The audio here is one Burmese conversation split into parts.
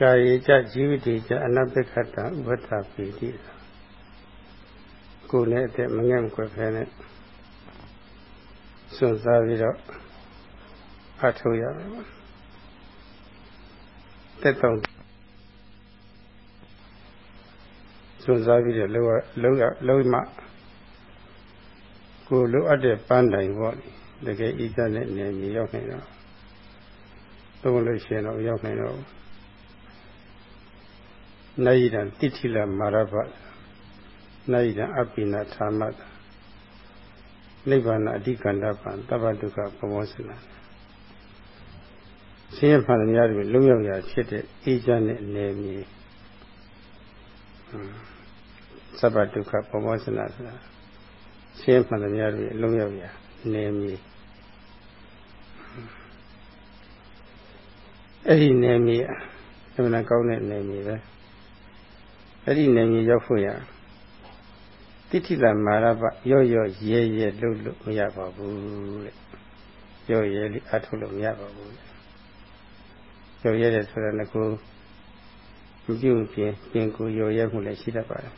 ကာယေကြជីဝတိကြအနပိခတဥပတ္တပိတိကိုယ်နဲ့အသက်မငဲ့မကွယ်ဖဲနဲ့စွန့်စားပြီးတော့အထောက်ရမယ်ပေါ့တက်တော့စွန့်စားပြီးတော့လောလောလောမှကိုလိုအပ်တဲ့ပန်းတိုင်ပေါ့တကယ်ဤကြတဲ့နေမြေရောက်နေတော့သုံးလို့ရှိရင်တော့ရောက်နေတော့ နိုင်ရန်တိဋ္ဌိလမာရဘနိုင်ရန်အပိနာသာမတ်နိဗ္ဗာန်အဓိကန္တပံတပ္ပဒုက္ခပမောစနာဆင်းရဲမှန်များတွေလုံးရောက်ရာဖြစ်တဲ့အေးချမ်းတဲ့နေမြေသဗ္ဗဒုက္ခပမောစနာဆိုတာဆင်းရဲမှန်များတွေလုံးရောက်ရာနေမြေအဲ့ဒီနေမြေအမှန်ကောင်းတဲ့နေမြေပဲ အဲ့ဒီနေမြေရောက်ဖို့ရတိဋ္ဌိတမာရပရော့ရော့ရဲရဲလှုပ်လို့မရပါဘူးတဲ့ရော့ရဲလေးအထုတ်လို့မရပါဘူးတဲ့ရော့ရဲတဲ့ဆိုတာကကိုမပြုတ်ပြင်ပြင်ကိုရော့ရဲမှုလည်းရှိတတ်ပါတယ်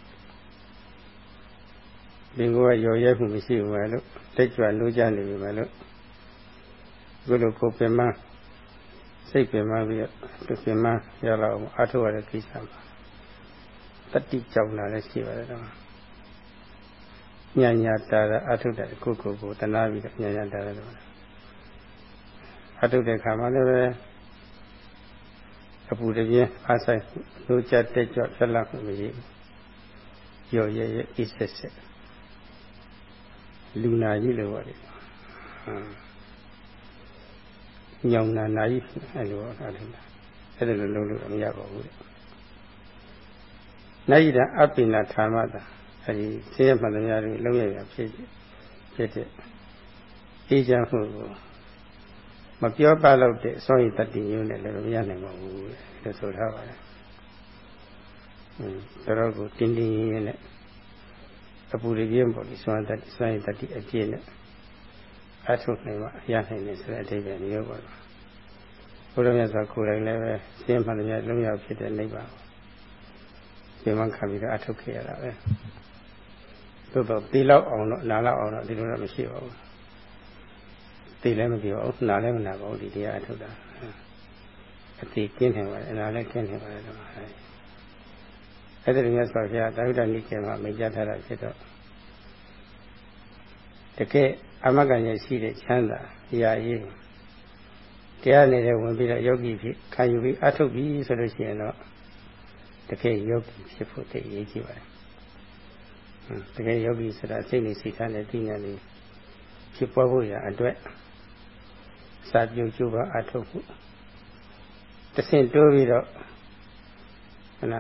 ပြင်ကိုကရော်ရဲမှုမရှိဘူးပဲလို့တက်ကြွလို့ကြနေပြီပဲလို့ဘယ်လိုကိုပင်မစိတ်ပင်မပြီးတော့ပင်မရလာအောင်အထောက်ရတဲ့ကိစ္စပါ တတိကြောင့်လာလည်းရှိပါတယ်တော့ညာညာတာတာအထုတဲ့ကိုကိုကိုတနာပြီးတော့ညာညာတာတယ်တော့အထုတဲ့ခါမှလည်းပဲအပူတပြင်းအားဆိုင်လို့ကြတဲ့ကြွဖြတ်လာမှုမရှိဘူးရော်ရဲရဲအစ်ဆက်ဆက်လူနာကြီးလို့ပါတယ်ညောင်နာနာကြီးအဲ့လိုအဲ့လိုအဲ့လိုလုံးလို့မရပါဘူး နိုင်တဲ့အပိနာဌာမတာအဲဒီဆင်းရဲမှန်သမျှတွေလုံးရရဖြစ်ဖြစ်တဲ့အေးချမ်းမှုကိုမပြောပါတော့တဲ့စောရင်တတ္တိမျိုးနဲ့လည်းမရနိုင်ပါဘူးလို့ဆိုထားပါတယ်။အင်းဒါတော့ကိုတင်းတင်းရင်းနဲ့အပူရပြင်းပေါ့ဒီစွမ်းတတ်စွမ်းရင်တတ်အပြည့်နဲ့အထုတ်နိုင်မှရနိုင်တယ်ဆိုတဲ့အဓိပ္ပာယ်မျိုးပါတော့ဘုရားမြတ်စွာကိုယ်တိုင်လည်းပဲရှင်းမှန်တယ်လုံးရောက်ဖြစ်တဲ့နိဗ္ဗာန် ကိုပြန်မှခံပြီးတော့အထုတ်ခဲ့ရတာပဲသို့တော့ဒီလောက်အောင်တော့နားလောက်အောင်တော့ဒီလိုတော့မရှိပါဘူးသိလည်းမပြောဘူးနားလည်းမနာပါဘူးဒီတရားအထုတ်တာအတိကျင်းနေပါတယ်အနာလည်းကျင်းနေပါတယ်တော့အဲ့ဒါမြတ်စွာဘုရားသာဝတ္တနိကေမှာမိတ်ကြထားတာဖြစ်တော့တကယ်အမဂ္ဂဉာဏ်ရှိတဲ့ချမ်းသာရာရေးတရားနေတဲ့ဝင်ပြီးတော့ယောဂီဖြစ်ခံယူပြီးအထုတ်ပြီးဆိုလို့ရှိရင်တော့ တကယ်ယောဂီဖြစ်ဖို့တည်ရေးကြည့်ပါတယ်တကယ်ယောဂီဆိုတာစိတ်နဲ့စိတ်ထားနဲ့သိဉာဏ်လေးဖြစ်ပွားဖို့ရအတွက်စာပြုကျိုးပါအထုတ်ဖို့တဆင့်တိုးပြီးတော့ခဏ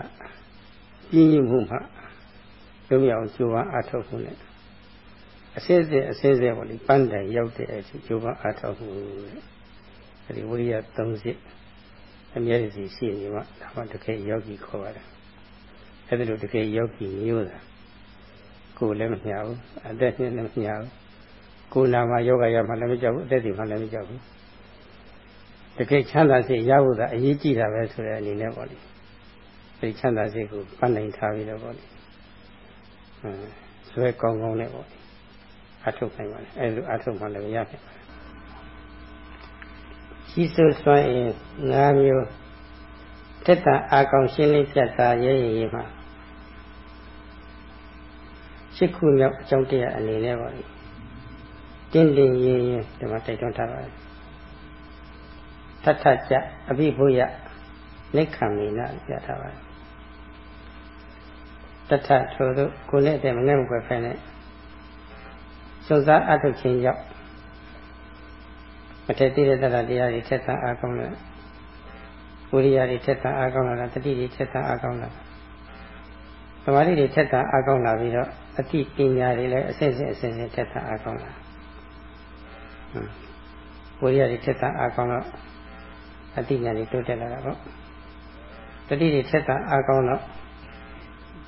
ပြင်းရင်မှုမှလုံးရအောင်ကျိုးပန်းအားထုတ်မှုနဲ့အစစ်စစ်အစစ်စစ်ပေါ့လေပန်းတိုင်ရောက်တဲ့အချိန်ကျိုးပန်းအားထုတ်မှုတဲ့အဲဒီဝိရိယ၃စစ် အမြဲတည်းရှိနေမှဒါမှတကယ်ယောဂီခေါ်ပါတယ်အဲဒီလိုတကယ်ယောဂီမျိုးတာကိုယ်လည်းမညာဘူးအသက်နဲ့လည်းမညာဘူးကိုယ်နာမှာယောဂရမှလည်းမကြောက်ဘူးအသက်တွေမှလည်းမကြောက်ဘူးတကယ်ချမ်းသာစိတ်ရဖို့သာအရေးကြီးတာပဲဆိုတဲ့အနေနဲ့ပေါ့လေစိတ်ချမ်းသာစိတ်ကိုပတ်နိုင်ထားပြီးတော့ပေါ့လေအဲဆွဲကောင်းကောင်းနဲ့ပေါ့အထုတ်နိုင်ပါလေအဲလိုအထုတ်မှလည်းရနိုင်ပါ လေရှိစွစွမ်းရင်၅မျိုးတက်တာအာကောင်ရှင်းလေးပြတ်တာရဲရဲရဲမှာရှစ်ခုမြောက်အကြောင်းတရားအနေနဲ့ပေါ့လေတင်းတင်းရင်ရင်ဒီမှာတိုက်တွန်းထားပါတယ်ထထကြအဘိဘုယနိခံမိနပြထားပါတယ်တထထိုတို့ကိုယ်နဲ့တည်းမငဲ့မကွယ်ဖဲနဲ့စုံစားအထုတ်ခြင်းကြောင့် မထက်သေးတဲ့တရားတရားတွေထက်သန်အားကောင်းလာဝိရိယတွေထက်သန်အားကောင်းလာတတိတွေထက်သန်အားကောင်းလာသမာဓိတွေထက်သန်အားကောင်းလာပြီးတော့အတိပညာတွေလည်းအစစ်စစ်အစစ်စစ်ထက်သန်အားကောင်းလာဝိရိယတွေထက်သန်အားကောင်းတော့အတိညာတွေတိုးတက်လာတာပေါ့တတိတွေထက်သန်အားကောင်းတော့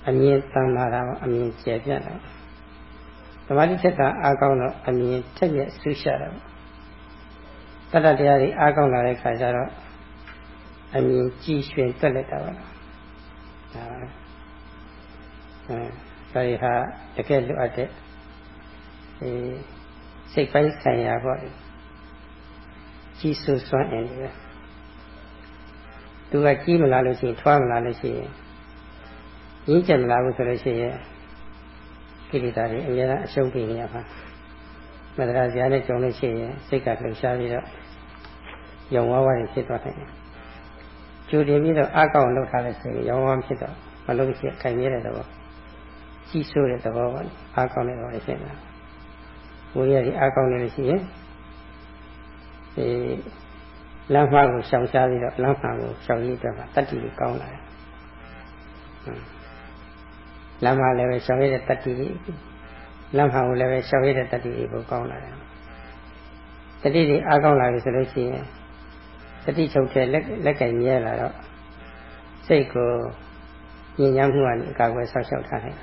အမြင်တန်လာတာအမြင်ကျယ်ပြန့်တာသမာဓိထက်ကအားကောင်းတော့အမြင်ထက်မြက်ဆူရှာတာ တတ္တတရားတွေအားကောင်းလာတဲ့ခါကျတော့အမြင်ကြည်ရွှင်တက်လက်တာပါဒါအဲဒါရီဟာတကယ်လိုအပ်တဲ့အဲစိတ်ပိုင်းဆိုင်ရာပေါ့ကြီးဆူစွမ်းအင်တွေသူကကြီးမလာလို့ရှိရင်ထွားမလာလို့ရှိရင်ရင်းချက်မလာဘူးဆိုလို့ရှိရင်ကိလေသာတွေအများအားအရှုံးပေးနေရပါ မတရာဇာနဲ့ကြုံလို့ရှိရင်စိတ်ကလှုပ်ရှားပြီးတော့ယုံဝါးဝါးတွေဖြစ်သွားတယ်ကျူတင်ပြီးတော့အကောင့်လုပ်ထားတဲ့ဆိုရင်ယုံဝါးဖြစ်တော့မလုပ်ဖြစ်ခိုင်မြဲတဲ့သဘောကြီးဆိုးတဲ့သဘောပါအကောင့်နဲ့တော့ဖြစ်နေတာဝိရည်အကောင့်နဲ့ရှိရင်အဲလမ်းမှားကိုရှောင်ရှားပြီးတော့လမ်းမှားကိုရှောင်ရည်အတွက်မှာတတ္တိကိုကောင်းလာတယ်လမ်းမှားလည်းပဲရှောင်ရည်တဲ့တတ္တိ လမ်းမှားကိုလည်းပဲရှောင်ရည်တဲ့တတ္တိကိုကောင်းလာတယ်တတိတွေအားကောင်းလာပြီဆိုလို့ရှိရင်တတိချုပ်တဲ့လက်လက်ကင်မြဲလာတော့စိတ်ကိုညဉ့်ညမ်းမှုကနေအကာအကွယ်ဆောက်ရှောက်ထားတယ်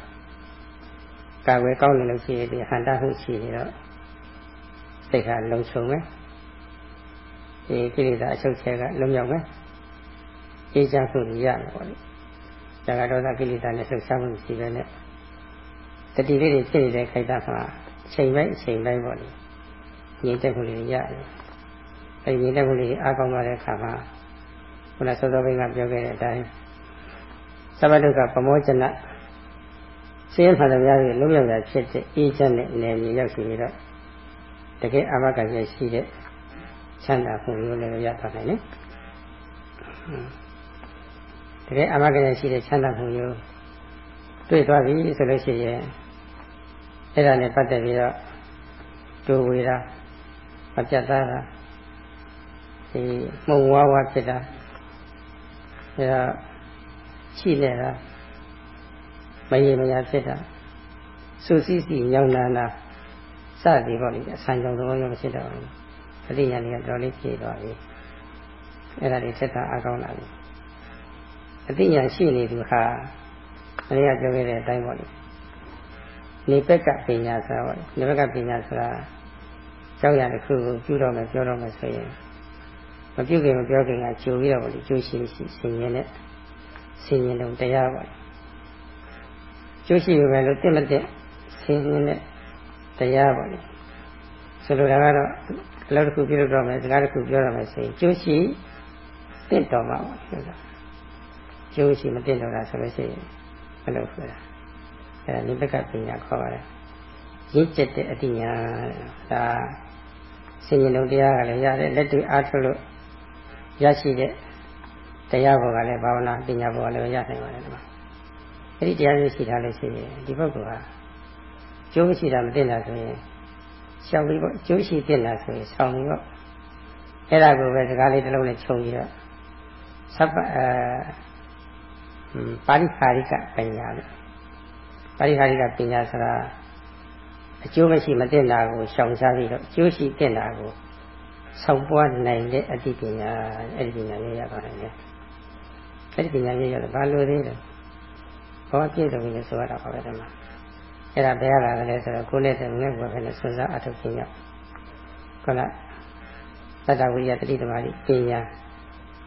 ။ကာကွယ်ကောင်းနေလို့ရှိရင်ဒီဟန္တာမှုရှိနေတော့စိတ်ကလုံခြုံမယ်။ဒီကိလေသာအချုပ်ချဲကလုံမြောက်မယ်။အေးချမ်းမှုရမယ်ပေါ့လေ။ဇာကဒေါသကိလေသာနဲ့ဆုတ်ရှားမှုရှိပဲနဲ့ တတိလေးတွေဖြစ်နေတဲ့ခိုက်တာမှာအချိန်ပိုင်းအချိန်ပိုင်းပေါ့လေ။ငြိမ်သက်မှုလေးရတယ်အဲဒီငြိမ်သက်မှုလေးအားကောင်းသွားတဲ့အခါမှာခုနစောစောဘိန်းကပြောခဲ့တဲ့အတိုင်းသဗ္ဗဒုက္ခပမောဇနဆင်းရဲမှန်တရားတွေလုံးရောက်တာဖြစ်တဲ့အေးချမ်းတဲ့နယ်မြေရောက်ရှိပြီးတော့တကယ်အာမခံရရှိတဲ့ချမ်းသာမှုမျိုးလည်းရသွားနိုင်တယ်တကယ်အာမခံရရှိတဲ့ချမ်းသာမှုမျိုးတွေ့သွားပြီဆိုလို့ရှိရင် အဲ့ဒါနဲ့ပတ်သက်ပြီးတော့ဒုဝေရာမပြတ်သားတာဒီမှုံဝါးဝါးဖြစ်တာအဲဒါရှိနေတာမရေမရာဖြစ်တာစူစီစီညောင်းနာနာစသည်ပေါ့လေအဆန်ကြောင့်သဘောမျိုးဖြစ်တော့ဘူးအတိညာလေးကတော့လေးဖြည့်သွားပြီအဲ့ဒါလေးသက်သာအကောင်းလာပြီအတိညာရှိနေသူဟာအရိယပြောခဲ့တဲ့အတိုင်းပေါ့လေ နေပက်ကပညာဆိုတာပေါ့လေနေပက်ကပညာဆိုတာကြောက်ရတဲ့ခုကိုပြုတော့မယ်ပြောတော့မယ်ဆိုရင်မပြုခင်မပြောခင်ကကြိုပြီးတော့ဗောလေကြိုးရှိရှိဆင်ရင်နဲ့ဆင်ရင်တော့တရားပါကြိုးရှိရမယ်လို့တင့်မတဲ့ဆင်ရင်နဲ့တရားပါလေဆိုလိုတာကတော့အလုပ်တစ်ခုပြုလုပ်တော့မယ်စကားတစ်ခုပြောတော့မယ်ဆိုရင်ကြိုးရှိတင့်တော်မှာပါဆိုတာကြိုးရှိမတင့်တော်တာဆိုလို့ရှိရင်ဘယ်လိုဆိုတာ အဲနိဗ္ဗကပညာခေါ်ပါတယ်ရင့်ကျက်တဲ့အတိညာဒါဆင်ញင်လုံးတရားကလည်းရတယ်လက်တွေ့အားထုတ်လို့ရရှိတဲ့တရားဘောကလည်းဘာဝနာပညာဘောကလည်းရနိုင်ပါတယ်ဒီမှာအဲ့ဒီတရားမျိုးရှိထားလို့ရှိရင်ဒီပုဂ္ဂိုလ်ဟာကျိုးမရှိတာမသိတာဆိုရင်ရှောင်ပြီးပေါ့ကျိုးရှိသိတာဆိုရင်ဆောင်းပြီးပေါ့အဲ့ဒါကိုပဲစကားလေးတစ်လုံးနဲ့ခြုံပြီးတော့သဗ္ဗအဲပါရိခာရိကပညာလို့ ပါရိခာရိကပညာဆိုတာအကျိုးမရှိမတင်တာကိုရှောင်ရှားပြီးတော့အကျိုးရှိတင်တာကိုဆောက်ပွားနိုင်တဲ့အတိပညာအဲ့ဒီပညာလေးရပါတယ်လေအဲ့ဒီပညာလေးရတယ်ဘာလို့သေးလဲဘောပြည့်စုံပြီဆိုရတာပါပဲဒီမှာအဲ့ဒါဘယ်ရလာလဲဆိုတော့ကိုယ်နဲ့တည်းနဲ့ဘယ်နဲ့စွစားအထုတ်ခြင်းရောက်ခဏသတ္တဝိရိယတတိသမารိပညာ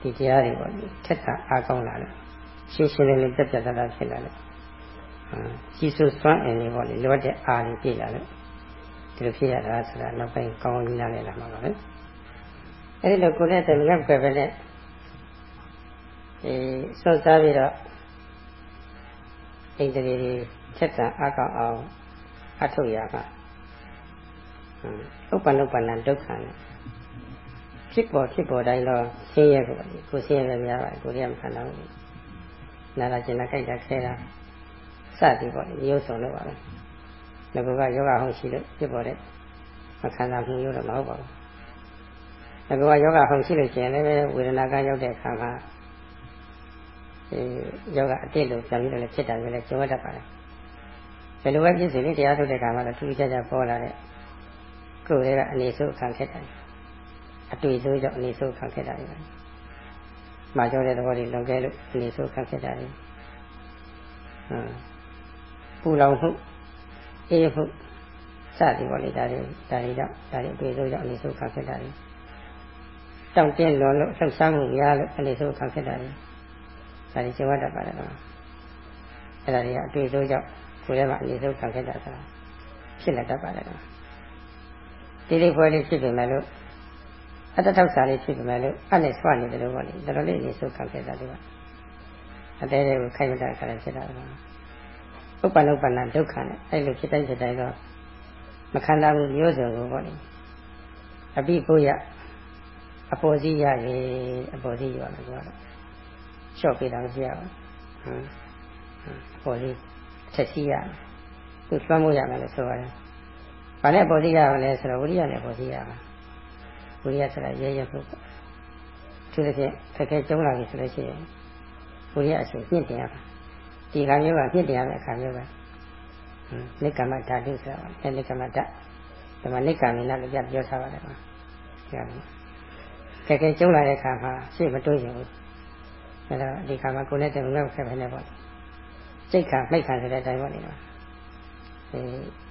ဒီတရားတွေပေါ့ထက်တာအားကောင်းလာတယ်ရှင်းရှင်းလင်းလင်းပြတ်ပြတ်သားသားဖြစ်လာတယ် ကြီးစိုးစွမ်းအင်တွေပေါ့လေလိုအပ်တဲ့အားတွေပြည့်လာလို့ဒီလိုဖြစ်ရတာဆိုတာနောက်ပိုင်းကောင်းကောင်းကြီးနားလည်လာမှာပါပဲအဲဒီလိုကိုယ်နဲ့တည်းရက်ပဲပဲနဲ့အဲစောစားပြီးတော့ဣန္ဒြေတွေထက်တာအကောက်အောင်အထုတ်ရမှာဥပ္ပန္နုပ္ပန္နဒုက္ခနဲ့ဖြစ်ပေါ်ဖြစ်ပေါ်တိုင်းတော့ဆင်းရဲကိုကိုဆင်းရဲများပါတယ်ကိုရမခံတော့ဘူးနာလာကျင်လာကြိုက်တာခဲတာ စသည်ပေါ့မျိုးစုံလို့ပါပဲငါကယောဂဟုတ်ရှိလို့ဖြစ်ပေါ်တဲ့မခံစားမှုမျိုးတော့မဟုတ်ပါဘူးငါကယောဂဟုတ်ရှိလို့ကျင်လည်းဝေဒနာကရောက်တဲ့အခါမှာအဲယောဂအတိတ်လို့ပြန်ပြီးတော့လည်းဖြစ်တာလည်းကျုံတတ်ပါတယ်ဘယ်လိုပဲဖြစ်စေလေတရားထုတ်တဲ့အခါမှာတော့ထူးခြားခြားပေါ်လာတဲ့ကိုယ်တွေကအနေဆိုးခံခဲ့တယ်အတွေ့အကြုံကြောင့်အနေဆိုးခံခဲ့တာတွေမှာကြောတဲ့သဘောတွေလုံခဲ့လို့အနေဆိုးခံခဲ့တာတွေဟမ် ပူလောင်မှုအေးမှုစသည်ပေါ့လေဒါတွေဒါတွေကြောင့်ဒါတွေအတွေ့အကြုံကြောင့်အနေဆုံးခံဖြစ်တာလေတောင့်တင်းလွန်လို့လှုပ်ရှားမှုများလို့အနေဆိုခံဖြစ်တာလေဒါဒီကျဝတ်တတ်ပါတယ်တော့အဲ့ဒါတွေကအတွေ့အကြုံကြောင့်ကိုယ်ထဲမှာအနေဆိုခံဖြစ်တာဆိုတာဖြစ်လက်တတ်ပါတယ်တော့ဒီလေးပွဲလေးဖြစ်ပြီမဲ့လို့အတ္တထောက်စာလေးဖြစ်ပြီမဲ့လို့အဲ့နဲ့ဆွနေတယ်လို့ပေါ့လေတော်တော်လေးအနေဆိုခံဖြစ်တာဒီကအတဲတွေကိုခိုင်မတာခါရဖြစ်တာပါ ဥပ္ပန္နဥပ္ပန္နဒုက္ခနဲ့အဲ့လိုဖြစ်တိုင်းဖြစ်တိုင်းတော့မခံစားဘူးမျိုးစုံကိုပေါ့လေအပိပုရအပေါ်စီးရရေအပေါ်စီးရမယ်ကွာလျှော့ပေးတာမရှိရဘူးဟမ်အပေါ်စီးချက်စီးရသူလွှမ်းမိုးရမယ်လို့ဆိုရတယ်ဘာနဲ့အပေါ်စီးရမလဲဆိုတော့ဝိရိယနဲ့အပေါ်စီးရမှာဝိရိယဆိုတာရဲရဲဖို့ပေါ့သူတစ်ဖြင့်ခက်ခဲကျုံးလာပြီဆိုလို့ရှိရင်ဝိရိယအရှင်မြင့်တင်ရမှာ ဒီခါမျိုးကမြင့်တင်ရမယ့်အခါမျိုးပဲနိကမဓာတုဆိုတာအဲနိကမဓာတ်ဒီမှာနိကမိနလို့ပြပြောထားပါတယ်ကွာကြားလို့ကဲကဲကျုံလာတဲ့အခါမှာရှေ့မတွေးရင်ဘူးအဲတော့ဒီခါမှာကိုယ်နဲ့တည်းငေါ့ခက်ပဲနဲ့ပေါ့စိတ်ခါမိတ်ခါဆိုတဲ့အတိုင်းပေါ့လေနော်အဲ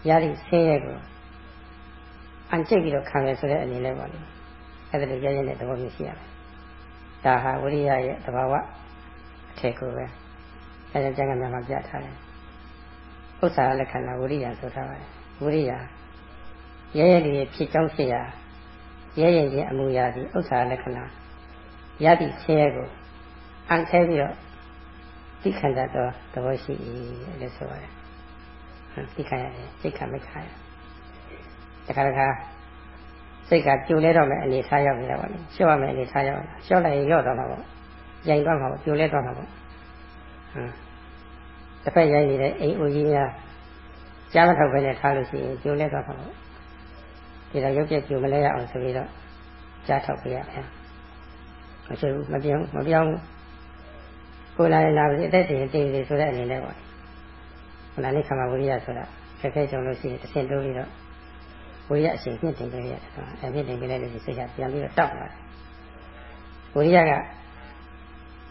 ရသည့်ဆင်းရဲကိုအန်ကျိတ်ပြီးတော့ခံရဆိုတဲ့အနေနဲ့ပေါ့လေအဲ့ဒါလိုရရတဲ့သဘောမျိုးရှိရတယ်ဒါဟာဝိရိယရဲ့သဘာဝအထည်ကိုပဲ အဲဒါကျန်ကများမှာပြထားတယ်ဥစ္စာလက္ခဏာဝိရိယဆိုထားပါတယ်ဝိရိယရဲရဲတွေဖြစ်ကြောင်းဖြစ်ရာရဲရဲချင်းအမှုရာဒီဥစ္စာလက္ခဏာရသည့်ဆင်းရဲကိုအန်ခဲပြီးတော့သိခံတတ်သောသဘောရှိ၏လို့ဆိုရတယ်သိခံရတယ်စိတ်ခံမခံရတခါတခါစိတ်ကကြိုလဲတော့မယ်အနေထားရောက်နေတာပေါ့လေလျှော့ရမယ်အနေထားရောက်နေတာလျှော့လိုက်ရင်ရော့တော့မှာပေါ့ရိုင်တော့မှာပေါ့ကြိုလဲတော့မှာပေါ့ဟမ် တစ်ဖက်ရိုက်နေတဲ့အိမ်အိုကြီးများကြားမထောက်ပဲနဲ့ထားလို့ရှိရင်ကျိုးလဲတော့မှာပေါ့ဒီတော့ရုပ်ပြကျိုးမလဲရအောင်ဆိုပြီးတော့ကြားထောက်ပြရမယ်မရှိဘူးမပြောင်းမပြောင်းကိုယ်လာရင်လာပြီအသက်တည်တည်တည်ဆိုတဲ့အနေနဲ့ပေါ့ခဏလေးခမဝိရိယဆိုတာခက်ခဲကြုံလို့ရှိရင်တစ်ဆင့်တိုးပြီးတော့ဝိရိယအရှင်မြင့်တင်ပေးရတယ်ဆိုတာအဲမြင့်တင်ပေးလိုက်လို့စိတ်ကပြန်ပြီးတော့တောက်လာတယ်ဝိရိယက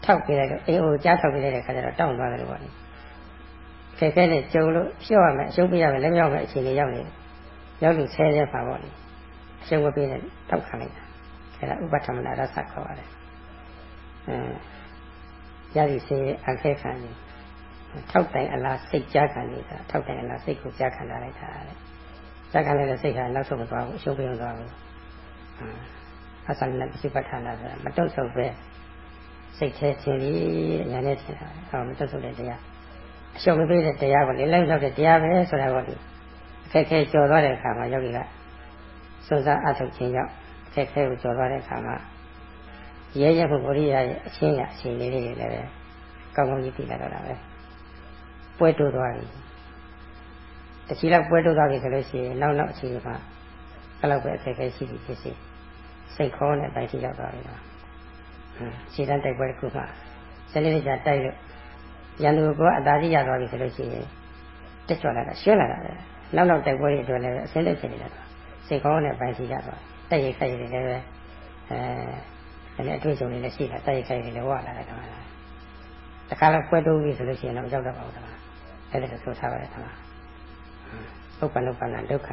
ထောက်ပေးလိုက်တော့အိမ်အိုကြားထောက်ပေးလိုက်တဲ့ခါကျတော့တောက်သွားတယ်လို့ပေါ့လေခက်ခဲနဲ့ကြုံလို့ဖြော့ရမယ်အရှုံးပေးရမယ်လက်မြောက်မယ်အခြေအနေရောက်နေတယ်ရောက်လို့ဆဲရဲပါပေါ့လေအရှုံးမပေးနဲ့တောက်ခံလိုက်တာအဲဒါဥပထမနာရသခေါ်ရတယ်အဲရည်စေအခဲခံနေထောက်တိုင်အလားစိတ်ကြားခံနေတာထောက်တိုင်အလားစိတ်ကိုကြားခံလာလိုက်တာတဲ့ကြားခံလိုက်တဲ့စိတ်ကနောက်ဆုံးမသွားဘူးအရှုံးပေးမသွားဘူးအဆန္ဒနဲ့ပြပဋ္ဌာန်းလာဆိုတာမတုတ်ဆုပ်ပဲ စိတ်แท้ခြင်းကြီးညာနဲ့ထင်တာဟောမတုတ်ဆုပ်တဲ့တရားအရှုံးမပေးတဲ့တရားကိုလေလိုက်လောက်တဲ့တရားပဲဆိုတာပေါ့ဒီအခက်ခဲကြော်သွားတဲ့အခါမှာယောဂီကစွန့်စားအထုတ်ခြင်းကြောင့်အခက်ခဲကိုကြော်သွားတဲ့အခါမှာရဲရဲဖို့ဘုရားရဲ့အရှင်းရအရှင်းလေးတွေလည်းပဲကောင်းကောင်းကြီးသိလာတော့တာပဲပွဲတိုးသွားပြီတချီလောက်ပွဲတိုးသွားပြီဆိုလို့ရှိရင်နောက်နောက်အချိန်မှာအဲ့လောက်ပဲအခက်ခဲရှိပြီဖြစ်စေစိတ်ခေါ်တဲ့တိုင်းထိရောက်သွားပြီတော့ ခြေတန်းတိုက်ပွဲတစ်ခုမှစနေနေ့ကျတိုက်လို့ရန်သူကအသာကြီးရသွားပြီဆိုလို့ရှိရင်တက်ကြွလာတာရှင်းလာတာပဲနောက်နောက်တိုက်ပွဲတွေအတွက်လည်းအစင်းလက်ဖြစ်နေတာစိတ်ကောင်းတဲ့ပိုင်းရှိကြတော့တိုက်ရိုက်ခိုက်တွေလည်းပဲအဲလည်းအတွေ့အကြုံတွေလည်းရှိတာတိုက်ရိုက်ခိုက်တွေလည်းဝလာတယ်ကွာတခါတော့ပွဲတိုးပြီဆိုလို့ရှိရင်တော့ရောက်တော့ပါဘူးကွာအဲ့ဒါဆိုထားပါတယ်ကွာဥပ္ပန္နုပ္ပန္နဒုက္ခ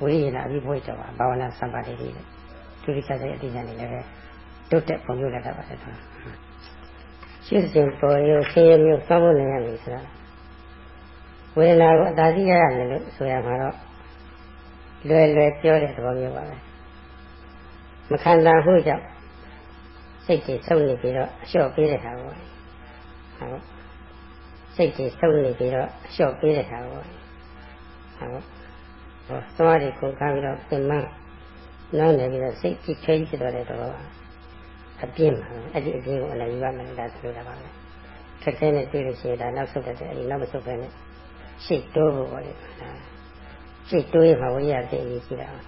ဝိရိယနာအဘိဘွေတော်ဘာဝနာစံပါတိတွေသူရိစ္ဆာရဲ့အတိအကျနေလည်းပဲ တုတ်တက်ပုံပြလိုက်တာပါတယ်ကွာရှင်းစဉ်ပေါ်ရုပ်ဆင်းရဲမျိုးစောင့်ဖို့နိုင်ရမယ်ဆိုတာဝေဒနာကိုအသာစီးရရမယ်လို့ဆိုရမှာတော့လွယ်လွယ်ပြောတဲ့သဘောမျိုးပါပဲမခံစားမှုကြောင့်စိတ်တွေဆုံးနေပြီးတော့အလျှော့ပေးတဲ့ဟာပေါ့ဟုတ်စိတ်တွေဆုံးနေပြီးတော့အလျှော့ပေးတဲ့ဟာပေါ့ဟုတ်ဟောသွားတွေကိုကားပြီးတော့ပြင်မနောက်နေပြီးတော့စိတ်ကြီးခဲကြီးဖြစ်သွားတဲ့သဘောပါ အပြင်းမှာအဲ့ဒီအပြင်းကိုအလည်းယူရမယ်ဒါဆိုလိုတာပါပဲခက်ခဲနဲ့တွေ့လို့ရှိရင်ဒါနောက်ဆုတ်တဲ့အဲ့ဒီနောက်မဆုတ်ပဲနဲ့ရှေ့တိုးဖို့ပေါ့လေရှေ့တိုးရမှာဝိရိယသိအရေးကြီးတာဒါ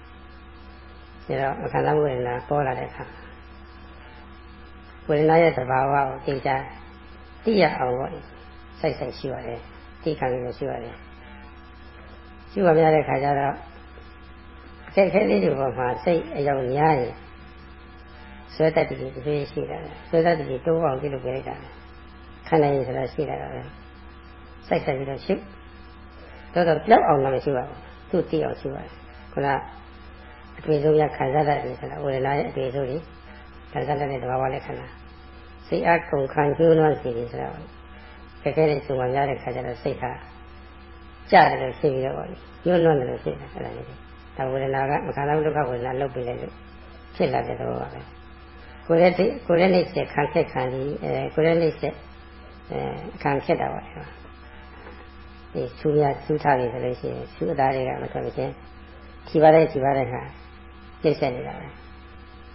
တော့အခန္ဓာဝေဒနာပေါ်လာတဲ့အခါဝေဒနာရဲ့သဘာဝကိုသိကြသိရအောင်ပေါ့စိုက်စိုက်ရှိရတယ်သိခံလို့ရှိရတယ်ရှိပါများတဲ့ခါကျတော့အခက်ခဲလေးတွေပေါ်မှာစိတ်အယောင်များရင် ဆွဲတတ်တည်တည်းရှိတာဆွဲတတ်တည်တိုးအောင်ပြုလုပ်ပြလိုက်တာခန္ဓာရင်ဆိုတာရှိတာပဲစိုက်ဆက်ပြီးတော့ရှိတော့တော့ပြောက်အောင်လည်းမရှိပါဘူးသူ့တည်အောင်ရှိပါတယ်ခုနအတွေ့အကြုံရခံစားတတ်တယ်ဆိုတာဝေဒနာရဲ့အတွေ့အကြုံတွေခံစားတတ်တဲ့သဘာဝလက္ခဏာစိတ်အားကုန်ခံကျိုးလွှမ်းစီတယ်ဆိုတော့တကယ်လို့စုံမများတဲ့ခါကျတော့စိတ်ဟာကြတယ်လို့ဖြစ်ပြီးတော့ညှို့လွှမ်းတယ်လို့ဖြစ်တယ်အဲ့ဒါလေးဒါဝေဒနာကမခန္ဓာဒုက္ခဝေဒနာလုတ်ပြီးလိုက်လို့ဖြစ်လာတဲ့သဘောပါပဲ ကိုယ်ရဲ့ကိုယ်ရဲ့နှိမ့်ဆက်ခံခဲ့ခံဒီအဲကိုယ်ရဲ့နှိမ့်ဆက်အဲခံခဲ့တာပါဒီသူရသူထားပြီဆိုလို့ရှိရင်သူအသားတွေကမထွက်မချင်းခြိပါတဲ့ခြိပါတဲ့ခါနှိမ့်ဆက်နေတာပဲ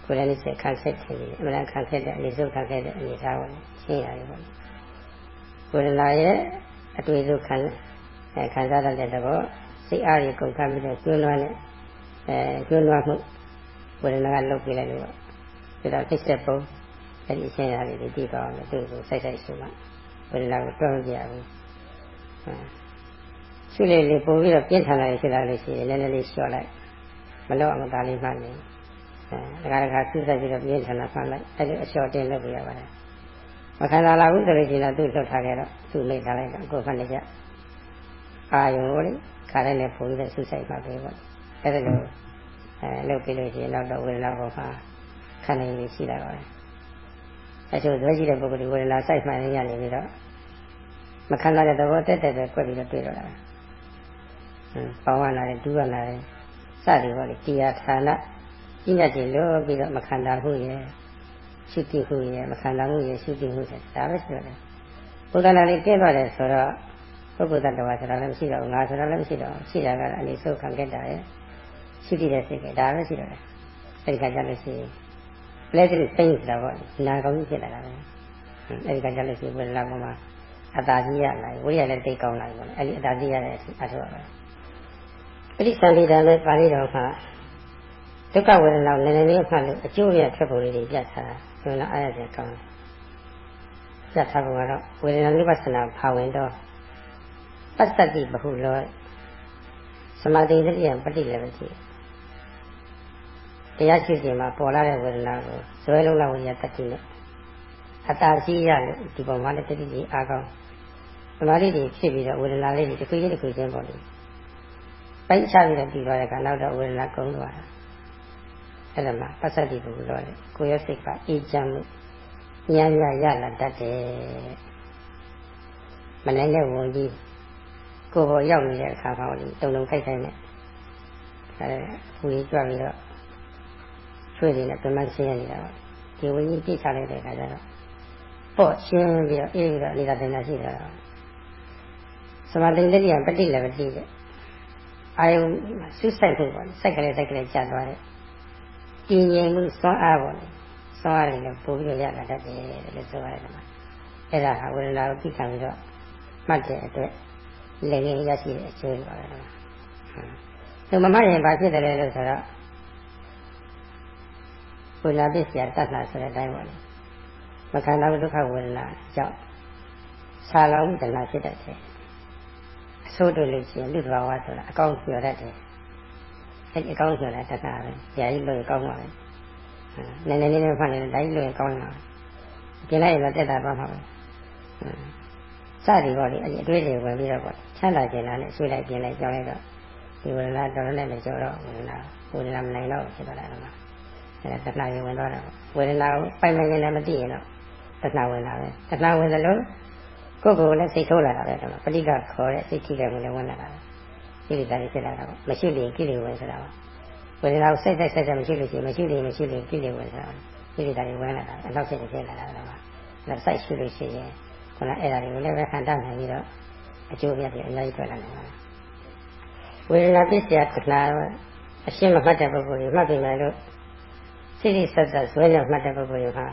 ကိုယ်ရဲ့နှိမ့်ဆက်ခံဆက်တယ်အမှန်ခံခဲ့တဲ့အနေစုခံခဲ့တဲ့အနေထားပါရှင်းရတယ်ပေါ့ကိုယ်လာရဲ့အတွေ့အကြုံခံအဲခံစားတတ်တဲ့တော့စိတ်အားကြီးကုန်ခတ်ပြီးတော့ကျွလွှမ်းတဲ့အဲကျွလွှမ်းမှုဝေဒနာကလုတ်ပြလိုက်လို့ ဒါတော့သိတဲ့ပုံအဲ့ဒီအချင်းရာလေးတွေတည်သွားအောင်သူ့ကိုစိုက်စိုက်ဆိုမှဝေဒနာကိုတွန်းကြရဘူးရှုလေးလေးပို့ပြီးတော့ပြင်းထန်လာရရှိလာလို့ရှိရင်လည်းလည်းလေးလျှော့လိုက်မလို့အမသားလေးမှတ်နေအဲဒါကတခါသူ့စိုက်ပြီးတော့ပြင်းထန်လာဖမ်းလိုက်အဲ့ဒီအလျှော့တင်လုပ်ပြရပါတယ်မခံလာလာဘူးဆိုလို့ရှိရင်တော့သူ့လွတ်ထားခဲ့တော့သူ့မိတ်ထားလိုက်တော့ကိုယ်ဖတ်နေကြအာယုံကိုလေခါတိုင်းနဲ့ပုံပြီးတော့ဆူဆိုင်ပါပဲပေါ့အဲ့ဒါလိုအဲလုပ်ပြီးလို့ရှိရင်တော့ဝေဒနာဘောမှာ ခံနိုင်ရရှိလာပါတယ်အဲဆိုဇွဲရှိတဲ့ပုဂ္ဂိုလ်ဝေဒနာစိုက်မှန်ရနေပြီးတော့မခံလာတဲ့သဘောတက်တက်ပဲကွက်ပြီးတော့တွေ့တော့တာဟမ်ပေါင်းလာတယ်ဒူးရလာတယ်စသည်ဟောလေတရားဌာနပြညတ်ကြီးလို့ပြီးတော့မခံတာမှုရဲ့ရှိတိမှုရဲ့မခံတာမှုရဲ့ရှိတိမှုတဲ့ဒါပဲဆိုတယ်ဘုဒ္ဓနာလေးကျင့်သွားတယ်ဆိုတော့ပုဂ္ဂိုလ်တ attva ဆိုတာလည်းမရှိတော့ဘူးငါဆိုတာလည်းမရှိတော့ရှိတာကတော့အနေဆုခံခဲ့တာရဲ့ရှိတည်တဲ့စိတ်ကဒါပဲရှိတော့တယ်အဲဒီကကြလို့ရှိရင် လက်တွေ့သိနေတာပေါ့နာကောင်းကြီးဖြစ်လာတာပဲအဲဒီကကြလို့ရှိရင်ဘယ်လာပေါ်မှာအတာကြီးရလာဝိရလည်းတိတ်ကောင်းလာပြီပေါ့အဲဒီအတာကြီးရတဲ့အထုပါပဲအဲ့ဒီသံဃိတာနဲ့ပါဠိတော်မှာဒုက္ခဝေဒနာကိုနည်းနည်းလေးမှတ်လို့အကျိုးရထွက်ပုံလေးတွေပြထားတာဆိုတော့အားရတဲ့ကောင်းတယ်ပြထားပုံကတော့ဝေဒနာနုပသနာဘာဝင်တော့ပတ္တတိဘဟုလောစမာဓိတတိယပဋိလည်းပဲရှိ တရားရှိခြင်းမှာပေါ်လာတဲ့ဝေဒနာကိုဇွဲလုံးလောက်ဝိယတတိနဲ့အတာရှိရလို့ဒီပုံမှာလည်းတတိကြီးအားကောင်းစမာဓိတွေဖြစ်ပြီးတော့ဝေဒနာလေးတွေတစ်ခုချင်းတစ်ခုချင်းပေါ်နေပိုက်ချပြီးတော့ပြီးသွားတဲ့ကနောက်တော့ဝေဒနာကုန်သွားတာအဲ့ဒါမှပတ္တတိဘဟုလောလေကိုယ်ရဲ့စိတ်ကအေးချမ်းမှုဉာဏ်ရရလာတတ်တယ်မနိုင်တဲ့ဝန်ကြီးကိုယ်ပေါ်ရောက်နေတဲ့အခါမှာဒီတုံတုံခိုက်ခိုက်နဲ့အဲဟူကြီးကြွပြီးတော့ ချွေးနေနဲ့ပြမရှင်းရနေတာပေါ့ဒီဝင်းကြီးပြစ်ချလိုက်တဲ့အခါကျတော့ပေါ့ရှင်းပြီးတော့အေးပြီးတော့နေတာတင်တာရှိတာစမတိန်တတိယပฏิလည်းမတိတဲ့အာယုဆုဆိုင်ဖို့ပေါ့စိုက်ကလေးစိုက်ကလေးကြာသွားတဲ့တည်ငြိမ်မှုစွမ်းအားပေါ့စွမ်းအားတွေလည်းပို့ပြီးတော့ရလာတတ်တယ်လို့ဆိုရတယ်မှာအဲ့ဒါဟာဝေဒနာကိုသိခံပြီးတော့မှတ်တဲ့အတွက်လည်းငယ်ရရှိတဲ့အကျိုးပါပဲ။ဒီမမရင်ဘာဖြစ်တယ်လဲလို့ဆိုတော့ ဝေဒနာပစ္စယတတ်တာဆိုတဲ့အတိုင်းပါလေ။မခန္ဓာဒုက္ခဝေဒနာကြောင့်ဆာလောင်တဏှာဖြစ်တတ်တယ်။အဆိုးတို့လို့ရှိရင်လူတော်ဝါဆိုတာအကောင်းပြောတတ်တယ်။အဲဒီအကောင်းဆိုတာတတ်တာပဲ။ညာကြီးလို့ကောင်းပါလေ။နည်းနည်းလေးနဲ့ဖတ်နေတယ်ဒါကြီးလို့ကောင်းလာ။ကျင်လိုက်ရင်တော့တက်တာသွားမှာပဲ။စသည်ပေါ့လေအဲ့ဒီအတွေ့အကြုံဝင်ပြီးတော့ပေါ့ချမ်းသာခြင်းလားနဲ့ဆွေးလိုက်ပြင်းလိုက်ကြောင်းလိုက်တော့ဒီဝေဒနာတော်တော်နဲ့လည်းကြောတော့ဝေဒနာဝေဒနာမနိုင်တော့ဖြစ်သွားတာတော့ အဲ့ဒါတဏှာရင်ဝင်သွားတာပေါ့ဝေဒနာကိုပိုင်ပိုင်နေလည်းမသိရင်တော့တဏှာဝင်လာပဲတဏှာဝင်သလိုကိုယ်ကိုယ်လည်းစိတ်ထိုးလာတာပဲတော့ပဋိကခေါ်တဲ့စိတ်ထိတယ်ကိုလည်းဝင်လာတာပဲကိလေသာတွေဖြစ်လာတာပေါ့မရှိရင်ကိလေဝင်ဆိုတာပေါ့ဝေဒနာကိုစိတ်စိတ်စိတ်စိတ်မရှိလို့ရှိရင်မရှိရင်မရှိရင်ကိလေဝင်ဆိုတာကိလေသာတွေဝင်လာတာအနောက်စိတ်တွေဖြစ်လာတာတော့အဲ့စိုက်ရှိလို့ရှိရင်ခုနအဲ့ဒါတွေကိုလည်းပဲခံတတ်နိုင်ပြီးတော့အကျိုးအမြတ်တွေအများကြီးတွေ့လာနိုင်ပါတယ်ဝေဒနာပစ္စယကနာအရှင်းမမှတ်တဲ့ပုဂ္ဂိုလ်တွေမှတ်ပြီမယ်လို့ စိစိဆက်ဆက်ဇွဲနဲ့မှတ်တဲ့ပုဂ္ဂိုလ်တွေဟာ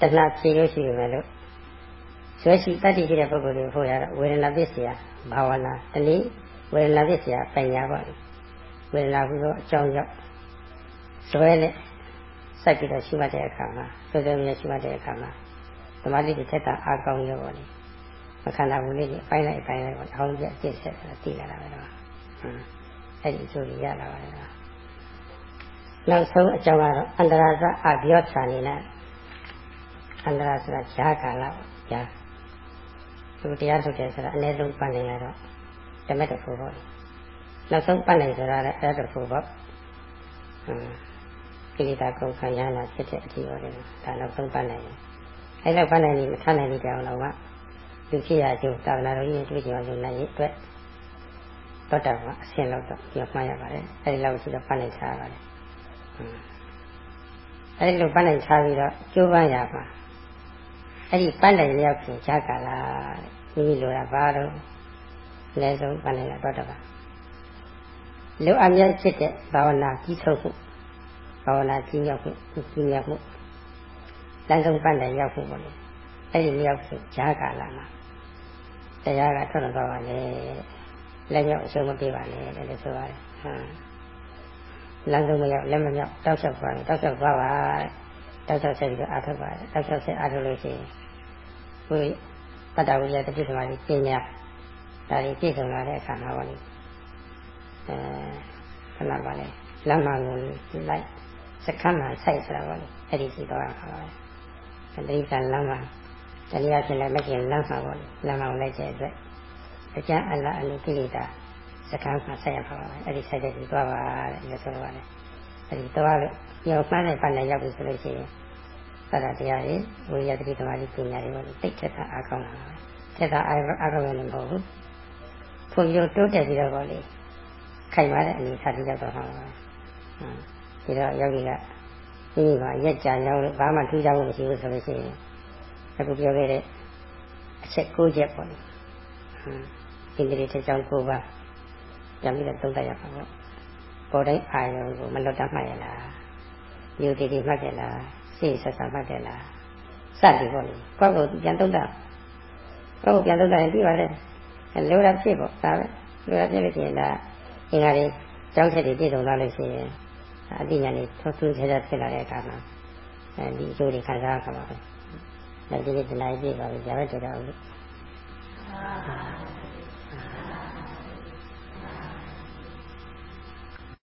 တဏှာဖြေလို့ရှိပြီမယ်လို့ဇွဲရှိတတ္တိရှိတဲ့ပုဂ္ဂိုလ်တွေဖို့ရတော့ဝေဒနာပစ္စယဘာဝနာတနည်းဝေဒနာပစ္စယပညာပေါ့ဝေဒနာဟုသောအကြောင်းကြောင့်ဇွဲနဲ့စိုက်ပြီးတော့ရှိမှတ်တဲ့အခါမှာဆွေးဆွေးမြဲရှိမှတ်တဲ့အခါမှာသမာဓိတွေထက်တာအားကောင်းရောပေါ့လေမခန္ဓာဝင်လေးတွေအပိုင်းလိုက်အပိုင်းလိုက်ပေါ့အောင်းပြအကျင့်ဆက်တာတည်လာတာပဲတော့ဟမ်အဲ့ဒီအကျိုးတွေရလာပါတယ်တော့ နောက်ဆုံးအကြောင်းကတော့အန္တရာဇအဘိယောသာနေနဲ့အန္တရာဆိုတာဈာကာလဈာသူတရားထုတ်တယ်ဆိုတာအနည်းဆုံးပတ်နေရတော့ဓမ္မတဖို့ပေါ့နောက်ဆုံးပတ်နေဆိုတာလည်းအဲ့ဒါဖို့ပေါ့ဟမ်ကိလေသာကုန်ခံရလာဖြစ်တဲ့အထိရောတယ်ဒါတော့သုံးပတ်နိုင်တယ်အဲလောက်ပတ်နိုင်ပြီမထနိုင်ပြီကြောင်တော့ကလူဖြစ်ရကျိုးသာသနာတော်ကြီးတွေ့ကြအောင်လုပ်နိုင်ရဲ့အတွက်တော့တာကအဆင်လောက်တော့ပြောမှန်းရပါတယ်အဲဒီလောက်ရှိတော့ပတ်နိုင်ချပါတယ် အဲဒီလိုပတ်နိုင်ချပြီးတော့ကျိုးပန်းရပါအဲ့ဒီပတ်နိုင်ရောက်ခင်ဈာကာလာမိမိလိုတာဘာတော့အနည်းဆုံးပတ်နိုင်တာတော့တပါလိုအပ်မြတ်ဖြစ်တဲ့ဘာဝနာကြီးထုတ်ဖို့ဘာဝနာကြီးရောက်ဖို့ကြီးမြောက်မှုလမ်းဆုံးပတ်နိုင်ရောက်ဖို့ပေါ့လေအဲ့ဒီမြောက်ဖို့ဈာကာလာမှာတရားကထွက်တော့ပါလေလက်ရောက်အရှုံးမပေးပါနဲ့လည်းဆိုပါတယ်ဟမ် လမ်းဆုံးမရောက်လက်မမြောက်တောက်လျှောက်သွားတယ်တောက်လျှောက်သွားပါတောက်လျှောက်ဆက်ပြီးတော့အားထုတ်ပါတယ်တောက်လျှောက်ဆက်အားထုတ်လို့ရှိရင်ကိုယ်တတ္တဝိယတတိသမားကြီးပညာဒါတွေပြည့်စုံလာတဲ့အခါမှာပေါ့လေအဲခဏပါလေလမ်းမှကိုလိုက်စခန်းမှာစိုက်ဆိုတာပေါ့လေအဲ့ဒီစီတော့ပါပါတတိကလမ်းမှာတရားဖြစ်လည်းမကျင်လမ်းမှာပေါ့လေလမ်းမှာလိုက်တဲ့အတွက်တရားအလားအလူကိလေသာ စခန်းမှာဆက်ရပါပါအဲ့ဒီဆက်တဲ့ဒီသွားပါတဲ့လို့ဆိုတော့လေအဲ့ဒီသွားလို့ရောက်မှန်းတဲ့ပတ်နဲ့ရောက်ပြီဆိုလို့ရှိရင်သတ္တတရားတွေဝိရိယတတိသမารိပညာတွေပေါ့တိတ်ထက်တာအားကောင်းလာတယ်ထက်တာအားအားကောင်းတယ်မဟုတ်ဘူးဖွံ့ဖြိုးတိုးတက်ပြီးတော့ပေါ့လေခိုင်မာတဲ့အနေအထားတွေရောက်တော့မှာပါဒီတော့ယောဂီကဒီမှာရက်ကြံရောက်လို့ဘာမှထူးခြားမှုမရှိဘူးဆိုလို့ရှိရင်အခုပြောခဲ့တဲ့အချက်၉ချက်ပေါ့လေဟွန်းဒီနေ့တစ်ကြောင်း၉ပါး ပြန်ပြီးတော့သုံးသပ်ရပါပေါ့ပေါ်တိုင်းအာရုံကိုမလွတ်တတ်မှတ်ရလားယူတည်တည်မှတ်တယ်လားစိတ်ဆက်ဆက်မှတ်တယ်လားစသည်ပေါ့လေကိုယ့်ကိုပြန်သုံးသပ်ကိုယ့်ကိုပြန်သုံးသပ်ရင်ပြီးပါလေလိုတာဖြစ်ပေါ့ဒါပဲလိုတာဖြစ်လို့ရှိရင်ဒါအင်္ဂါတွေကြောင်းချက်တွေပြည့်စုံလာလို့ရှိရင်အတိညာဉ်တွေထွန်းထူးခြားခြားဖြစ်လာတဲ့အခါမှာအဲဒီအကျိုးတွေခံစားရမှာပါပဲ။ဒါဒီနေ့ဒီနေ့ပြည့်ပါပြီ။ကြာပဲတွေ့တော့ဘူး။